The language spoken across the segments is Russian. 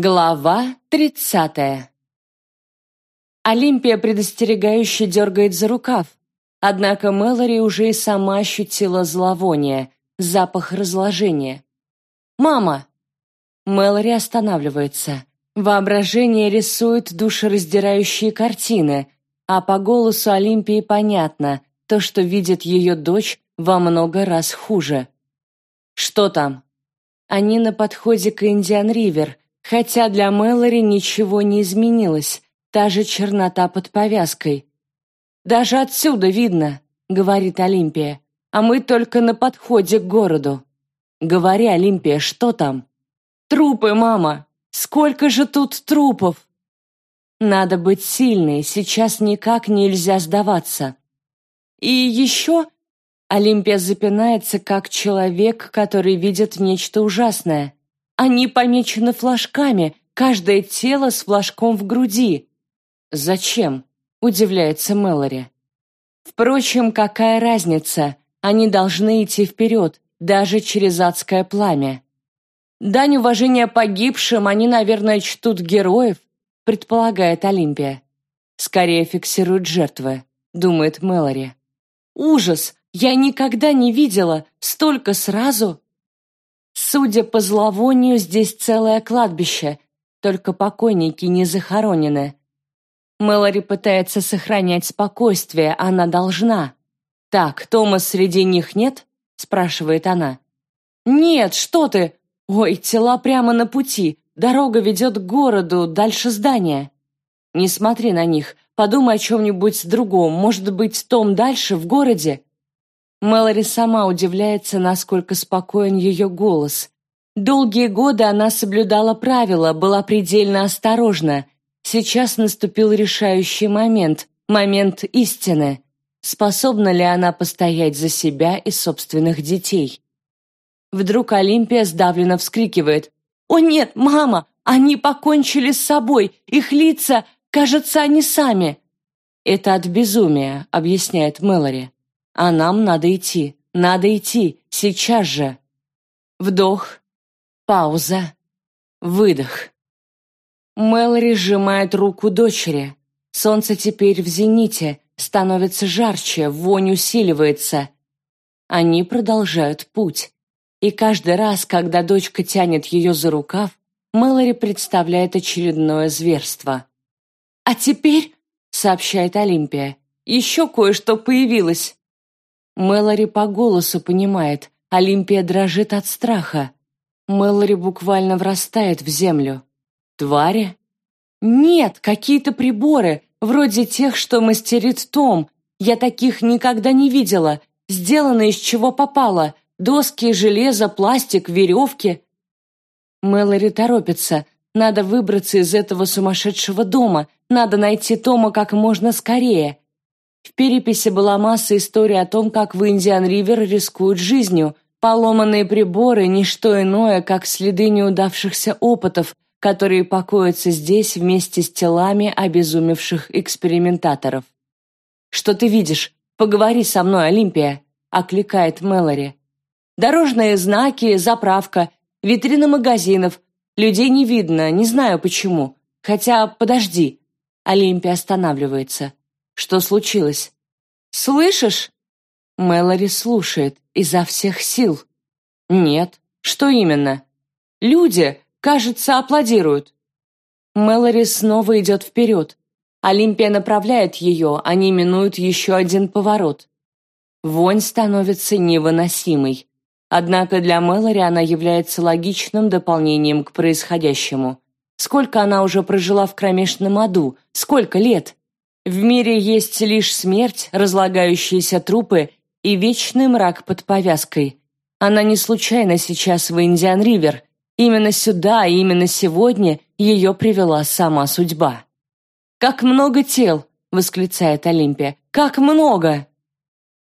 Глава тридцатая Олимпия предостерегающе дергает за рукав, однако Мэлори уже и сама ощутила зловоние, запах разложения. «Мама!» Мэлори останавливается. Воображение рисует душераздирающие картины, а по голосу Олимпии понятно, то, что видит ее дочь, во много раз хуже. «Что там?» Они на подходе к Индиан-Ривер, хотя для Мэлори ничего не изменилось, та же чернота под повязкой. «Даже отсюда видно», — говорит Олимпия, «а мы только на подходе к городу». «Говори, Олимпия, что там?» «Трупы, мама! Сколько же тут трупов!» «Надо быть сильной, сейчас никак нельзя сдаваться». «И еще Олимпия запинается, как человек, который видит нечто ужасное. Они помечены флажками, каждое тело с флажком в груди. «Зачем?» — удивляется Мэлори. Впрочем, какая разница? Они должны идти вперед, даже через адское пламя. Дань уважения погибшим они, наверное, чтут героев, предполагает Олимпия. Скорее фиксируют жертвы, думает Мэлори. Ужас! Я никогда не видела столько сразу. Судя по зловонию, здесь целое кладбище, только покойники не захоронены. Мэлори пытается сохранять спокойствие, она должна. «Так, Тома среди них нет?» – спрашивает она. «Нет, что ты! Ой, тела прямо на пути, дорога ведет к городу, дальше здания». «Не смотри на них, подумай о чем-нибудь другом, может быть, Том дальше, в городе?» Мэлори сама удивляется, насколько спокоен ее голос. Долгие годы она соблюдала правила, была предельно осторожна. Сейчас наступил решающий момент, момент истины. Способна ли она постоять за себя и собственных детей? Вдруг Олимпия сдавленно вскрикивает. «О нет, мама! Они покончили с собой! Их лица, кажется, они сами!» «Это от безумия», — объясняет Мэлори. А нам надо идти, надо идти, сейчас же. Вдох, пауза, выдох. Мэлори сжимает руку дочери. Солнце теперь в зените, становится жарче, вонь усиливается. Они продолжают путь. И каждый раз, когда дочка тянет ее за рукав, Мэлори представляет очередное зверство. «А теперь», — сообщает Олимпия, — «еще кое-что появилось». Мэлори по голосу понимает, Олимпия дрожит от страха. Мэлори буквально врастает в землю. Твари? Нет, какие-то приборы, вроде тех, что мастерит Том. Я таких никогда не видела. Сделаны из чего попало. Доски, железо, пластик, веревки. Мэлори торопится. Надо выбраться из этого сумасшедшего дома. Надо найти Тома как можно скорее. В переписи была масса историй о том, как в Индиан-Ривер рискуют жизнью. Поломанные приборы – ничто иное, как следы неудавшихся опытов, которые покоятся здесь вместе с телами обезумевших экспериментаторов. «Что ты видишь? Поговори со мной, Олимпия!» – окликает Мэлори. «Дорожные знаки, заправка, витрины магазинов. Людей не видно, не знаю почему. Хотя, подожди». Олимпия останавливается. Что случилось? Слышишь? Мэлори слушает изо всех сил. Нет. Что именно? Люди, кажется, аплодируют. Мэлори снова идет вперед. Олимпия направляет ее, они минуют еще один поворот. Вонь становится невыносимой. Однако для Мэлори она является логичным дополнением к происходящему. Сколько она уже прожила в кромешном аду? Сколько лет? В мире есть лишь смерть, разлагающиеся трупы и вечный мрак под повязкой. Она не случайно сейчас в Индиан-Ривер. Именно сюда и именно сегодня ее привела сама судьба. «Как много тел!» — восклицает Олимпия. «Как много!»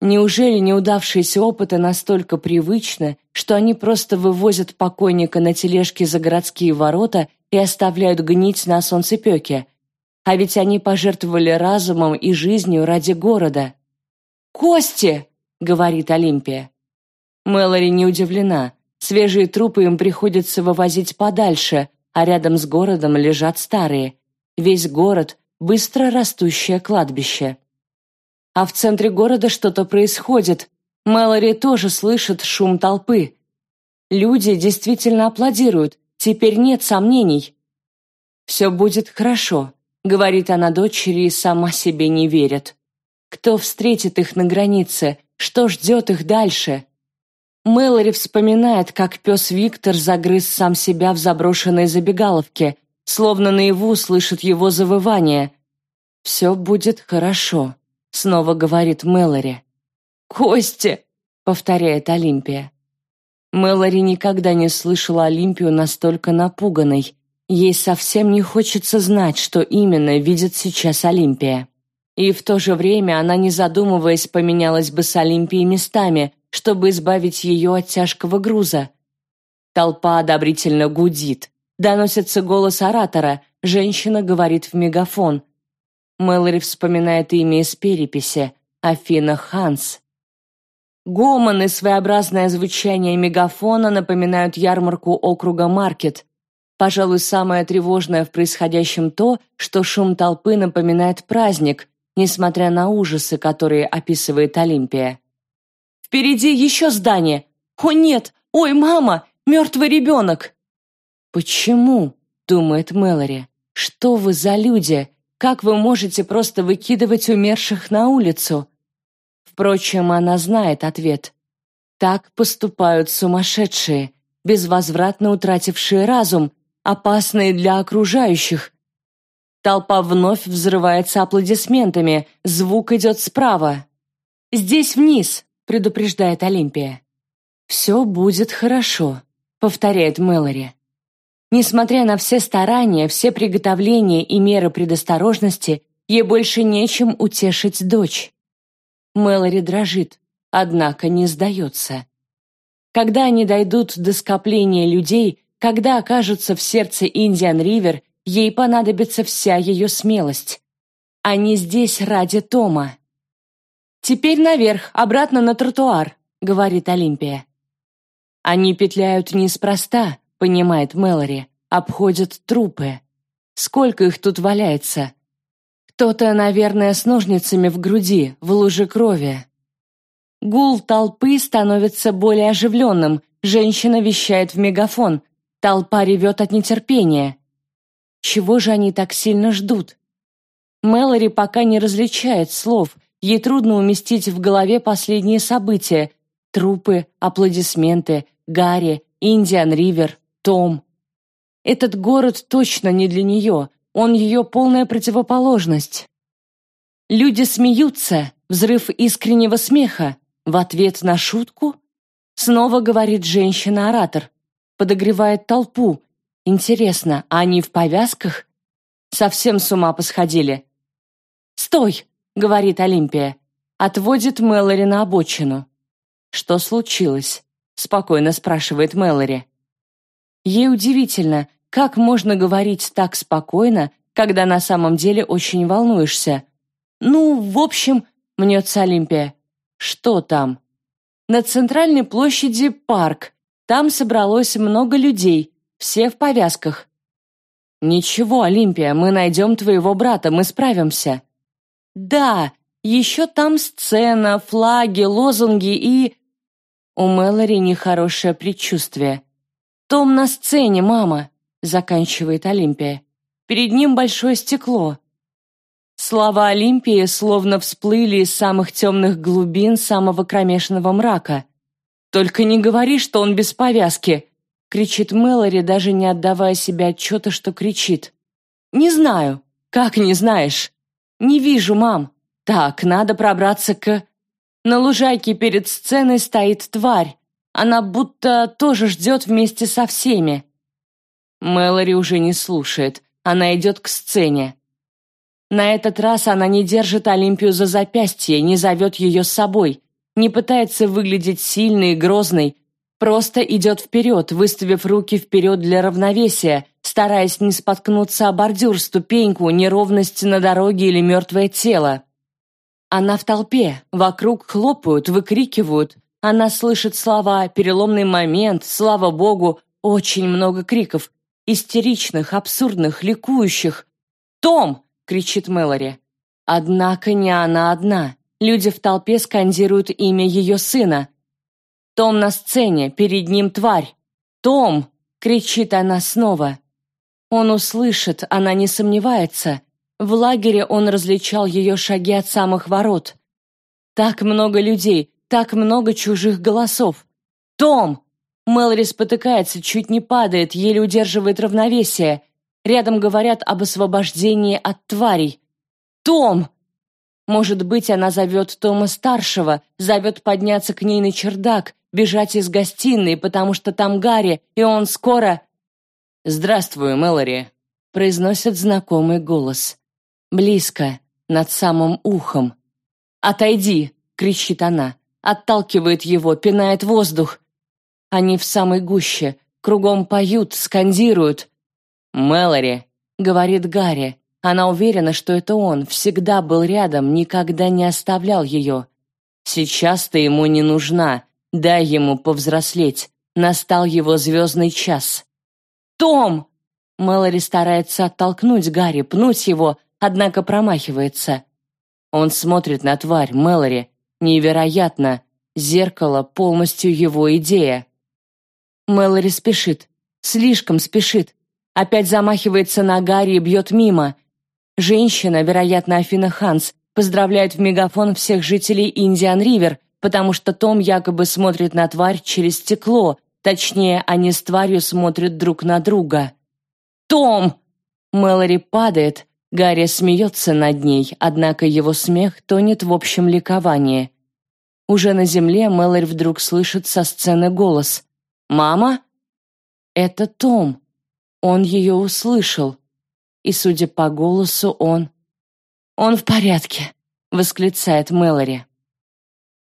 Неужели неудавшиеся опыты настолько привычны, что они просто вывозят покойника на тележке за городские ворота и оставляют гнить на солнцепеке, а ведь они пожертвовали разумом и жизнью ради города. «Кости!» — говорит Олимпия. Мэлори не удивлена. Свежие трупы им приходится вывозить подальше, а рядом с городом лежат старые. Весь город — быстро растущее кладбище. А в центре города что-то происходит. Мэлори тоже слышит шум толпы. Люди действительно аплодируют, теперь нет сомнений. «Все будет хорошо», — говорит она дочери и сама себе не верит. Кто встретит их на границе? Что ждет их дальше? Мэлори вспоминает, как пес Виктор загрыз сам себя в заброшенной забегаловке, словно наяву слышит его завывание. «Все будет хорошо», — снова говорит Мэлори. «Костя!» — повторяет Олимпия. Мэлори никогда не слышала Олимпию настолько напуганной. Ей совсем не хочется знать, что именно видит сейчас Олимпия. И в то же время она, не задумываясь, поменялась бы с Олимпией местами, чтобы избавить ее от тяжкого груза. Толпа одобрительно гудит. Доносится голос оратора, женщина говорит в мегафон. Мэлори вспоминает имя из переписи – Афина Ханс. Гомон и своеобразное звучание мегафона напоминают ярмарку округа Маркет. Пожалуй, самое тревожное в происходящем то, что шум толпы напоминает праздник, несмотря на ужасы, которые описывает Олимпия. «Впереди еще здание! О нет! Ой, мама! Мертвый ребенок!» «Почему?» — думает Мэлори. «Что вы за люди? Как вы можете просто выкидывать умерших на улицу?» Впрочем, она знает ответ. Так поступают сумасшедшие, безвозвратно утратившие разум, опасные для окружающих, Толпа вновь взрывается аплодисментами, звук идет справа. «Здесь вниз», — предупреждает Олимпия. «Все будет хорошо», — повторяет Мэлори. Несмотря на все старания, все приготовления и меры предосторожности, ей больше нечем утешить дочь. Мэлори дрожит, однако не сдается. Когда они дойдут до скопления людей, когда окажутся в сердце Индиан-Ривер, Ей понадобится вся ее смелость. Они здесь ради Тома. «Теперь наверх, обратно на тротуар», — говорит Олимпия. «Они петляют неспроста», — понимает Мэлори, обходят трупы. Сколько их тут валяется? Кто-то, наверное, с ножницами в груди, в луже крови. Гул толпы становится более оживленным, женщина вещает в мегафон, толпа ревет от нетерпения. Чего же они так сильно ждут? Мэлори пока не различает слов, ей трудно уместить в голове последние события. Трупы, аплодисменты, Гарри, Индиан Ривер, Том. Этот город точно не для нее, он ее полная противоположность. Люди смеются, взрыв искреннего смеха. В ответ на шутку снова говорит женщина-оратор, подогревает толпу, Интересно, а они в повязках? Совсем с ума посходили. «Стой!» — говорит Олимпия. Отводит Мэлори на обочину. «Что случилось?» — спокойно спрашивает Мэлори. Ей удивительно, как можно говорить так спокойно, когда на самом деле очень волнуешься. «Ну, в общем», — мнется Олимпия. «Что там?» «На центральной площади парк. Там собралось много людей. Все в повязках. Ничего, Олимпия, мы найдем твоего брата, мы справимся. Да, еще там сцена, флаги, лозунги и... У Мэлори нехорошее предчувствие. «Том на сцене, мама!» — заканчивает Олимпия. «Перед ним большое стекло». Слова Олимпии словно всплыли из самых темных глубин самого кромешного мрака. «Только не говори, что он без повязки!» кричит Мэлори, даже не отдавая себе отчета, что кричит. «Не знаю». «Как не знаешь?» «Не вижу, мам». «Так, надо пробраться к...» На лужайке перед сценой стоит тварь. Она будто тоже ждет вместе со всеми. Мэлори уже не слушает. Она идет к сцене. На этот раз она не держит Олимпию за запястье, не зовет ее с собой, не пытается выглядеть сильной и грозной, Просто идет вперед, выставив руки вперед для равновесия, стараясь не споткнуться о бордюр, ступеньку, неровности на дороге или мертвое тело. Она в толпе, вокруг хлопают, выкрикивают. Она слышит слова «переломный момент», «слава богу», очень много криков. истеричных, абсурдных, ликующих. «Том!» — кричит Мэлори. Однако не она одна. Люди в толпе скандируют имя ее сына. «Том на сцене, перед ним тварь!» «Том!» — кричит она снова. Он услышит, она не сомневается. В лагере он различал ее шаги от самых ворот. Так много людей, так много чужих голосов. «Том!» Мэлори спотыкается, чуть не падает, еле удерживает равновесие. Рядом говорят об освобождении от тварей. «Том!» Может быть, она зовет Тома-старшего, зовет подняться к ней на чердак, бежать из гостиной, потому что там Гарри, и он скоро... «Здравствуй, Мэлори», — произносит знакомый голос. Близко, над самым ухом. «Отойди!» — кричит она. Отталкивает его, пинает воздух. Они в самой гуще, кругом поют, скандируют. «Мэлори», — говорит Гарри. Она уверена, что это он, всегда был рядом, никогда не оставлял ее. Сейчас ты ему не нужна, дай ему повзрослеть. Настал его звездный час. «Том!» Мэлори старается оттолкнуть Гарри, пнуть его, однако промахивается. Он смотрит на тварь, Мэлори. Невероятно. Зеркало полностью его идея. Мэлори спешит. Слишком спешит. Опять замахивается на Гарри и бьет мимо. Женщина, вероятно, Афина Ханс, поздравляет в мегафон всех жителей Индиан-Ривер, потому что Том якобы смотрит на тварь через стекло, точнее, они с тварью смотрят друг на друга. «Том!» Мэлори падает, Гарри смеется над ней, однако его смех тонет в общем ликовании. Уже на земле Мэлори вдруг слышит со сцены голос. «Мама?» Это Том. Он ее услышал. И, судя по голосу, он... «Он в порядке», — восклицает Мэлори.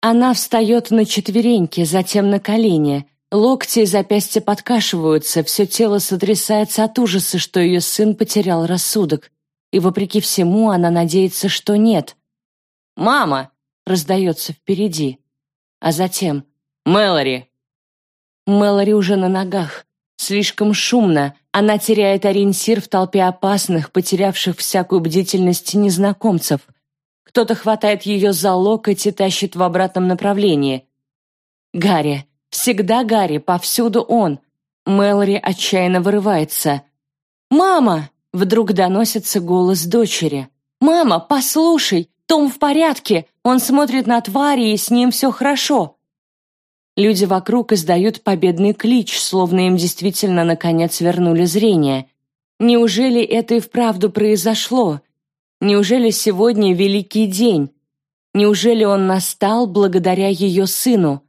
Она встает на четвереньки, затем на колени. Локти и запястья подкашиваются, все тело сотрясается от ужаса, что ее сын потерял рассудок и, вопреки всему, она надеется, что нет. «Мама!» — раздается впереди. А затем «Мэлори!» Мэлори уже на ногах. Слишком шумно. Она теряет ориентир в толпе опасных, потерявших всякую бдительность незнакомцев. Кто-то хватает ее за локоть и тащит в обратном направлении. Гарри. Всегда Гарри, повсюду он. Мэлори отчаянно вырывается. «Мама!» Вдруг доносится голос дочери. «Мама, послушай! Том в порядке! Он смотрит на твари, и с ним все хорошо!» Люди вокруг издают победный клич, словно им действительно наконец вернули зрение. Неужели это и вправду произошло? Неужели сегодня великий день? Неужели он настал благодаря ее сыну?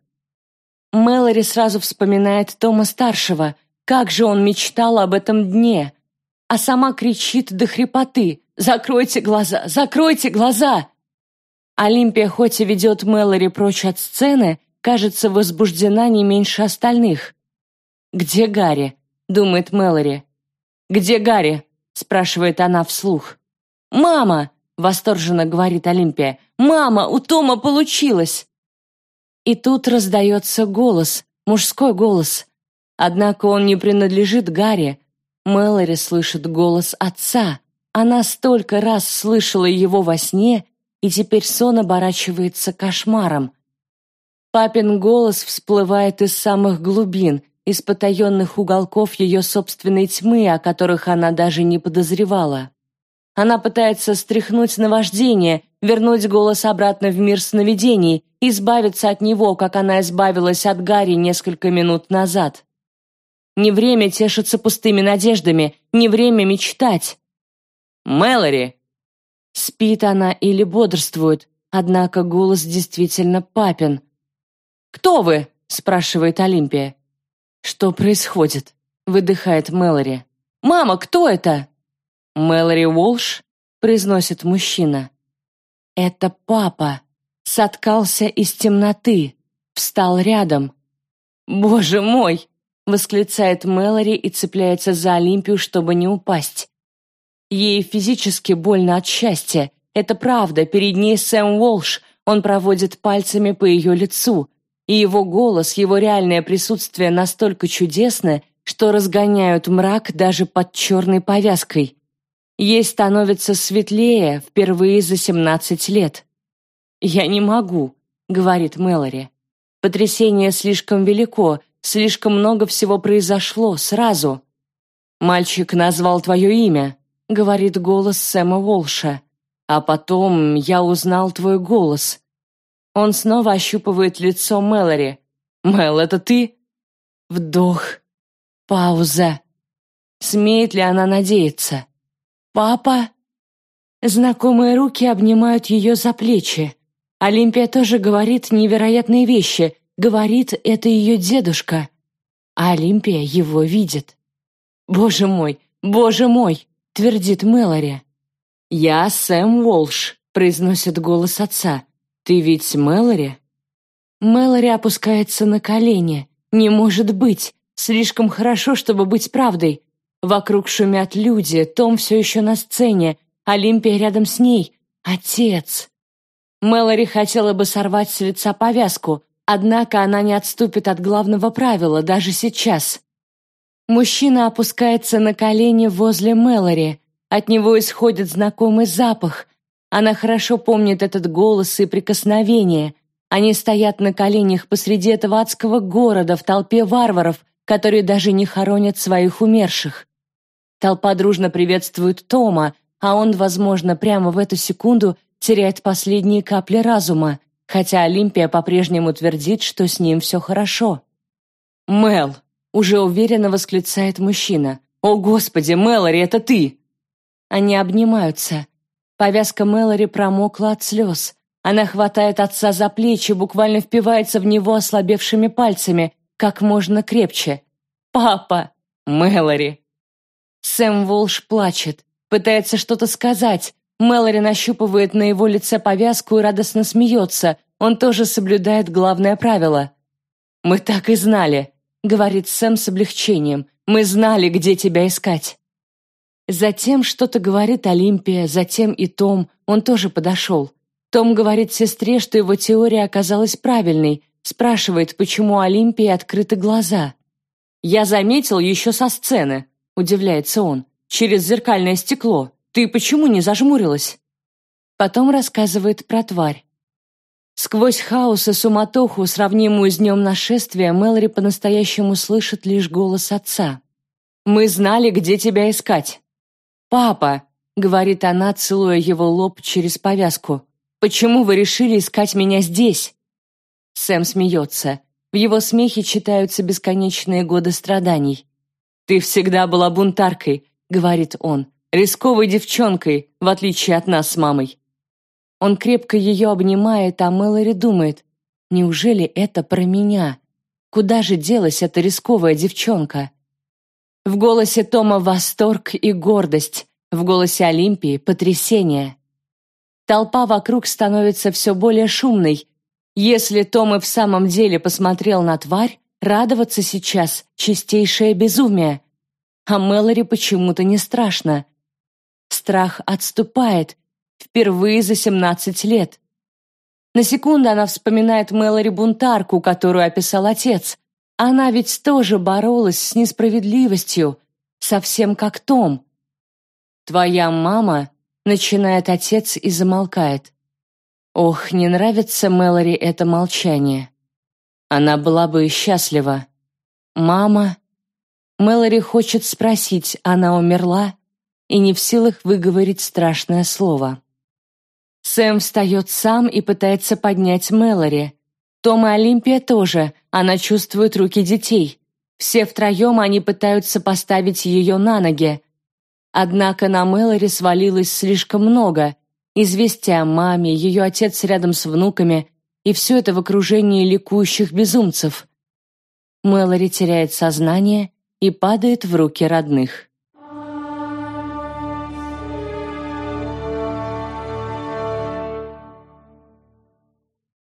Мэлори сразу вспоминает Тома-старшего. Как же он мечтал об этом дне! а сама кричит до хрипоты «Закройте глаза! Закройте глаза!» Олимпия хоть и ведет Мэлори прочь от сцены, кажется возбуждена не меньше остальных. «Где Гарри?» — думает Мэлори. «Где Гарри?» — спрашивает она вслух. «Мама!» — восторженно говорит Олимпия. «Мама, у Тома получилось!» И тут раздается голос, мужской голос. Однако он не принадлежит Гарри, Мэлори слышит голос отца. Она столько раз слышала его во сне, и теперь сон оборачивается кошмаром. Папин голос всплывает из самых глубин, из потаенных уголков ее собственной тьмы, о которых она даже не подозревала. Она пытается стряхнуть наваждение, вернуть голос обратно в мир сновидений, избавиться от него, как она избавилась от Гарри несколько минут назад. Не время тешиться пустыми надеждами, не время мечтать. Мэлори! Спит она или бодрствует, однако голос действительно папин. «Кто вы?» — спрашивает Олимпия. «Что происходит?» — выдыхает Мэлори. «Мама, кто это?» «Мэлори Уолш?» — произносит мужчина. «Это папа. Соткался из темноты. Встал рядом. Боже мой!» восклицает Мэлори и цепляется за Олимпию, чтобы не упасть. Ей физически больно от счастья. Это правда, перед ней Сэм Уолш. Он проводит пальцами по ее лицу. И его голос, его реальное присутствие настолько чудесны, что разгоняют мрак даже под черной повязкой. Ей становится светлее впервые за 17 лет. «Я не могу», — говорит Мэлори. «Потрясение слишком велико, слишком много всего произошло сразу». «Мальчик назвал твое имя», — говорит голос Сэма Волша. «А потом я узнал твой голос». Он снова ощупывает лицо Мэлори. «Мэл, это ты?» Вдох. Пауза. Смеет ли она надеяться? «Папа?» Знакомые руки обнимают ее за плечи. Олимпия тоже говорит невероятные вещи. Говорит, это ее дедушка. А Олимпия его видит. «Боже мой, боже мой!» — твердит Мэлори. «Я Сэм Уолш», — произносит голос отца. «Ты ведь Мэлори?» Мэлори опускается на колени. «Не может быть! Слишком хорошо, чтобы быть правдой. Вокруг шумят люди, Том все еще на сцене, Олимпия рядом с ней. Отец. Мэлори хотела бы сорвать с лица повязку, однако она не отступит от главного правила даже сейчас. Мужчина опускается на колени возле Мэлори. От него исходит знакомый запах. Она хорошо помнит этот голос и прикосновение. Они стоят на коленях посреди этого адского города в толпе варваров, которые даже не хоронят своих умерших. Толпа дружно приветствует Тома, а он, возможно, прямо в эту секунду теряет последние капли разума, хотя Олимпия по-прежнему твердит, что с ним все хорошо. «Мел!» — уже уверенно восклицает мужчина. «О, Господи, Мэлори, это ты!» Они обнимаются. Повязка Мэлори промокла от слез. Она хватает отца за плечи, буквально впивается в него ослабевшими пальцами, как можно крепче. «Папа!» «Мэлори!» Сэм Волш плачет, пытается что-то сказать. Мэлори нащупывает на его лице повязку и радостно смеется. Он тоже соблюдает главное правило. «Мы так и знали», — говорит Сэм с облегчением. «Мы знали, где тебя искать». Затем что-то говорит Олимпия, затем и Том, он тоже подошел. Том говорит сестре, что его теория оказалась правильной, Спрашивает, почему Олимпии открыты глаза. «Я заметил еще со сцены», — удивляется он, «через зеркальное стекло. Ты почему не зажмурилась?» Потом рассказывает про тварь. Сквозь хаос и суматоху, сравнимую с днем нашествия, Мэлори по-настоящему слышит лишь голос отца. «Мы знали, где тебя искать». «Папа», — говорит она, целуя его лоб через повязку, «почему вы решили искать меня здесь?» Сэм смеется. В его смехе читаются бесконечные годы страданий. «Ты всегда была бунтаркой», — говорит он, «рисковой девчонкой, в отличие от нас с мамой». Он крепко ее обнимает, а Мэлори думает, «Неужели это про меня? Куда же делась эта рисковая девчонка?» В голосе Тома восторг и гордость, в голосе Олимпии — потрясение. Толпа вокруг становится все более шумной, если Том и в самом деле посмотрел на тварь, радоваться сейчас — чистейшее безумие. А Мэлори почему-то не страшно. Страх отступает. Впервые за 17 лет. На секунду она вспоминает Мэлори бунтарку, которую описал отец. Она ведь тоже боролась с несправедливостью, совсем как Том. «Твоя мама», — начинает отец и замолкает. Ох, не нравится Мэлори это молчание. Она была бы счастлива. Мама... Мэлори хочет спросить, она умерла, и не в силах выговорить страшное слово. Сэм встает сам и пытается поднять Мэлори. Том и Олимпия тоже, она чувствует руки детей. Все втроем они пытаются поставить ее на ноги. Однако на Мэлори свалилось слишком много, Известие о маме, ее отец рядом с внуками, и все это в окружении ликующих безумцев. Мэлори теряет сознание и падает в руки родных.